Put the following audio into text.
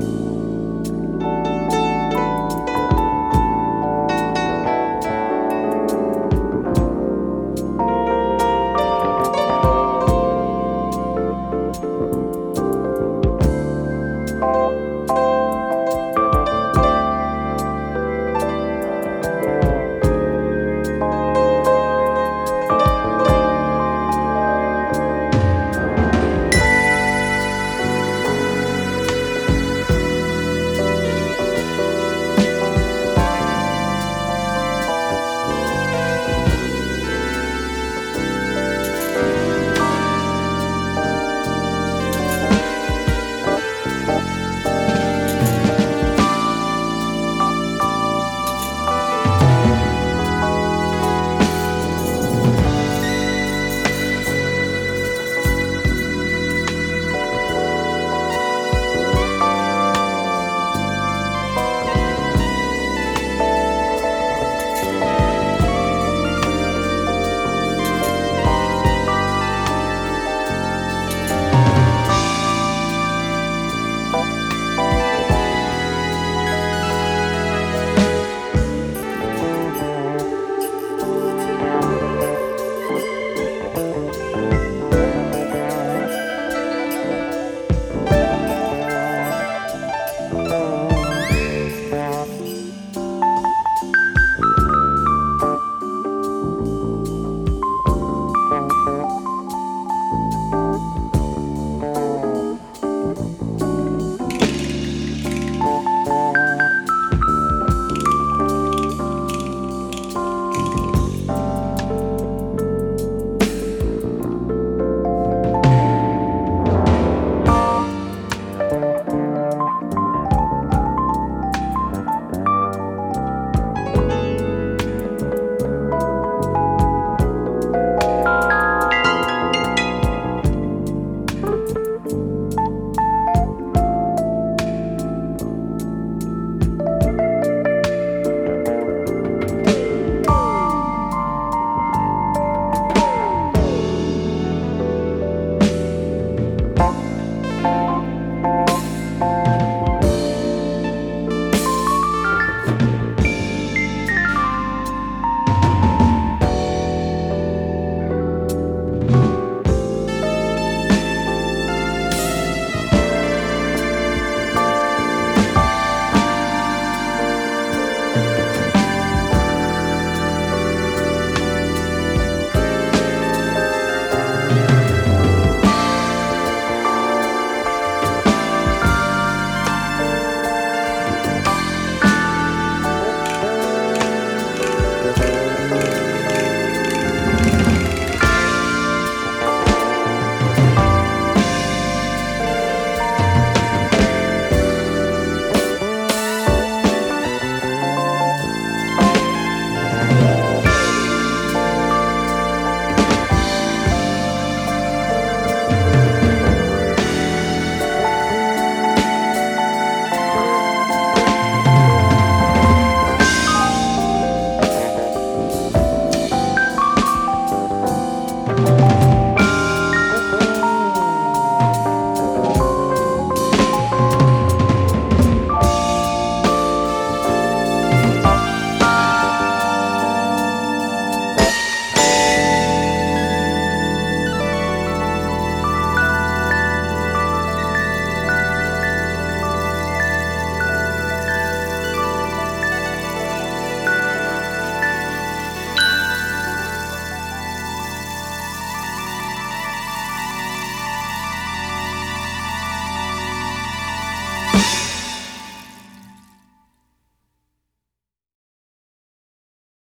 you